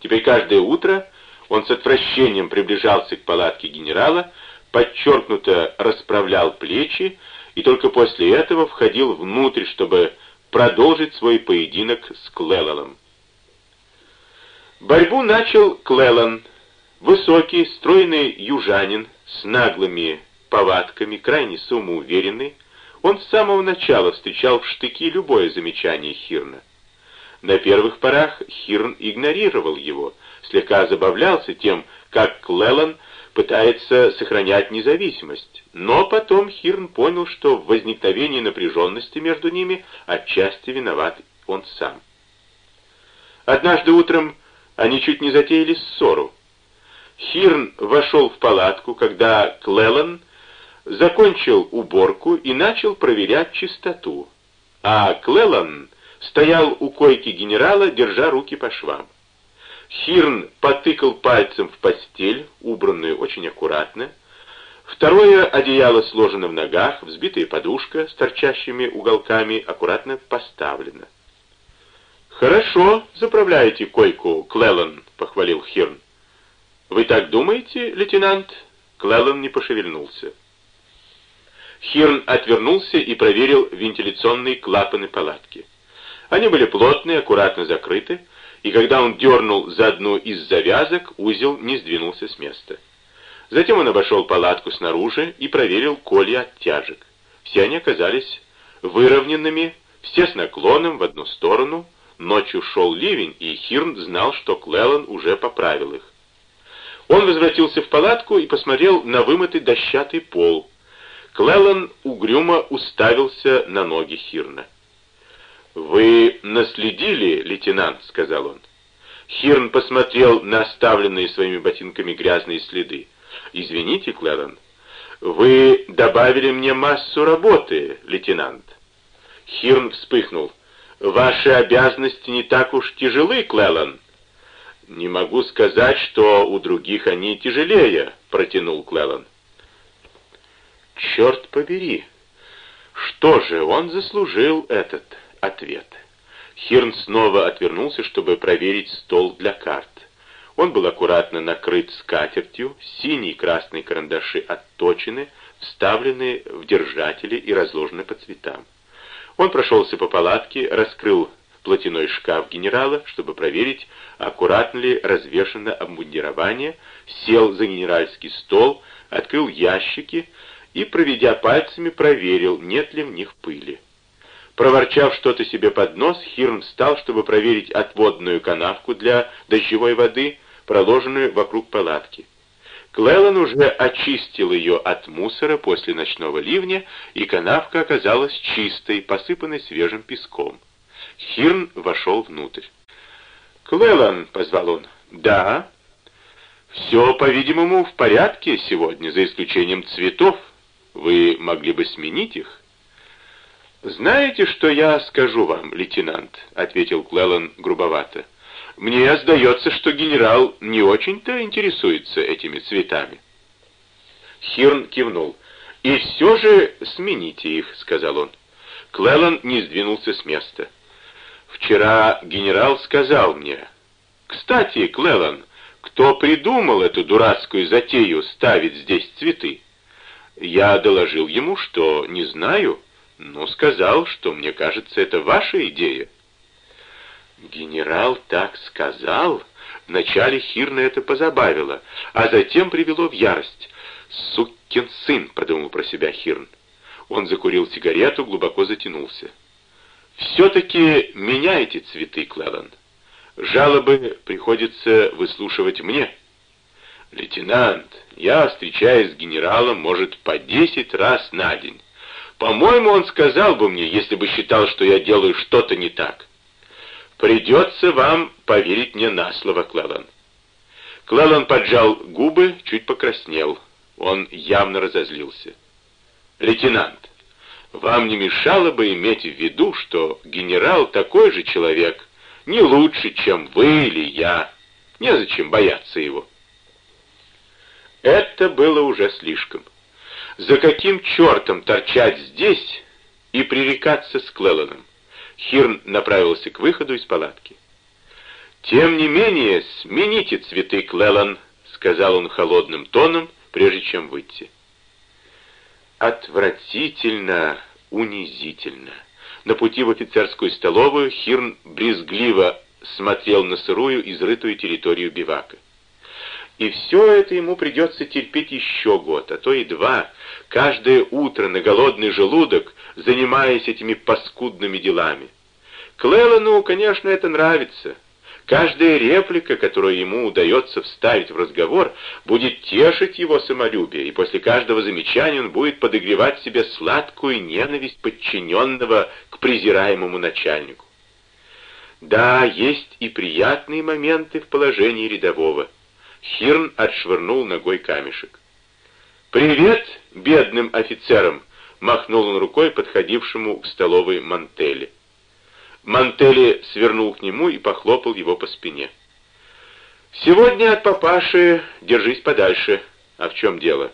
Теперь каждое утро он с отвращением приближался к палатке генерала, подчеркнуто расправлял плечи и только после этого входил внутрь, чтобы продолжить свой поединок с Клелланом. Борьбу начал Клеллан, высокий, стройный южанин с наглыми повадками, крайне самоуверенный. Он с самого начала встречал в штыки любое замечание Хирна. На первых порах Хирн игнорировал его, слегка забавлялся тем, как Клеллан пытается сохранять независимость. Но потом Хирн понял, что в возникновении напряженности между ними отчасти виноват он сам. Однажды утром они чуть не затеяли ссору. Хирн вошел в палатку, когда Клеллан закончил уборку и начал проверять чистоту, а Клеллан стоял у койки генерала, держа руки по швам. Хирн потыкал пальцем в постель, убранную очень аккуратно. Второе одеяло сложено в ногах, взбитая подушка с торчащими уголками аккуратно поставлена. «Хорошо заправляете койку, Клеллан», — похвалил Хирн. «Вы так думаете, лейтенант?» Клеллан не пошевельнулся. Хирн отвернулся и проверил вентиляционные клапаны палатки. Они были плотные, аккуратно закрыты, и когда он дернул за одну из завязок, узел не сдвинулся с места. Затем он обошел палатку снаружи и проверил колья оттяжек. Все они оказались выровненными, все с наклоном в одну сторону. Ночью шел ливень, и Хирн знал, что Клеллан уже поправил их. Он возвратился в палатку и посмотрел на вымытый дощатый пол. Клеллан угрюмо уставился на ноги Хирна. «Вы наследили, лейтенант», — сказал он. Хирн посмотрел на оставленные своими ботинками грязные следы. «Извините, Клэллан, вы добавили мне массу работы, лейтенант». Хирн вспыхнул. «Ваши обязанности не так уж тяжелы, Клэллан». «Не могу сказать, что у других они тяжелее», — протянул Клэллан. «Черт побери! Что же, он заслужил этот...» ответ. Хирн снова отвернулся, чтобы проверить стол для карт. Он был аккуратно накрыт скатертью, синие и красные карандаши отточены, вставлены в держатели и разложены по цветам. Он прошелся по палатке, раскрыл платяной шкаф генерала, чтобы проверить, аккуратно ли развешано обмундирование, сел за генеральский стол, открыл ящики и, проведя пальцами, проверил, нет ли в них пыли. Проворчав что-то себе под нос, Хирн встал, чтобы проверить отводную канавку для дождевой воды, проложенную вокруг палатки. Клэллан уже очистил ее от мусора после ночного ливня, и канавка оказалась чистой, посыпанной свежим песком. Хирн вошел внутрь. «Клэллан», — позвал он, — «да». «Все, по-видимому, в порядке сегодня, за исключением цветов. Вы могли бы сменить их?» «Знаете, что я скажу вам, лейтенант?» — ответил Клеллан грубовато. «Мне сдается, что генерал не очень-то интересуется этими цветами». Хирн кивнул. «И все же смените их», — сказал он. Клеллан не сдвинулся с места. «Вчера генерал сказал мне...» «Кстати, Клеллан, кто придумал эту дурацкую затею ставить здесь цветы?» Я доложил ему, что не знаю, но сказал, что мне кажется, это ваша идея. Генерал так сказал. Вначале Хирна это позабавило, а затем привело в ярость. «Сукин сын!» — подумал про себя Хирн. Он закурил сигарету, глубоко затянулся. «Все-таки меняйте цветы, Клэллан. Жалобы приходится выслушивать мне. Лейтенант, я встречаюсь с генералом, может, по десять раз на день. По-моему, он сказал бы мне, если бы считал, что я делаю что-то не так. Придется вам поверить мне на слово, Клэллан. Клэллан поджал губы, чуть покраснел. Он явно разозлился. «Лейтенант, вам не мешало бы иметь в виду, что генерал такой же человек, не лучше, чем вы или я. Незачем бояться его». Это было уже слишком. За каким чертом торчать здесь и пререкаться с Клелланом? Хирн направился к выходу из палатки. «Тем не менее, смените цветы, Клеллан», — сказал он холодным тоном, прежде чем выйти. Отвратительно, унизительно. На пути в офицерскую столовую Хирн брезгливо смотрел на сырую, изрытую территорию бивака. И все это ему придется терпеть еще год, а то и два, каждое утро на голодный желудок, занимаясь этими паскудными делами. Клэллану, конечно, это нравится. Каждая реплика, которую ему удается вставить в разговор, будет тешить его самолюбие, и после каждого замечания он будет подогревать себе сладкую ненависть подчиненного к презираемому начальнику. Да, есть и приятные моменты в положении рядового. Хирн отшвырнул ногой камешек. «Привет, бедным офицерам!» — махнул он рукой подходившему к столовой Мантели. Мантели свернул к нему и похлопал его по спине. «Сегодня от папаши держись подальше. А в чем дело?»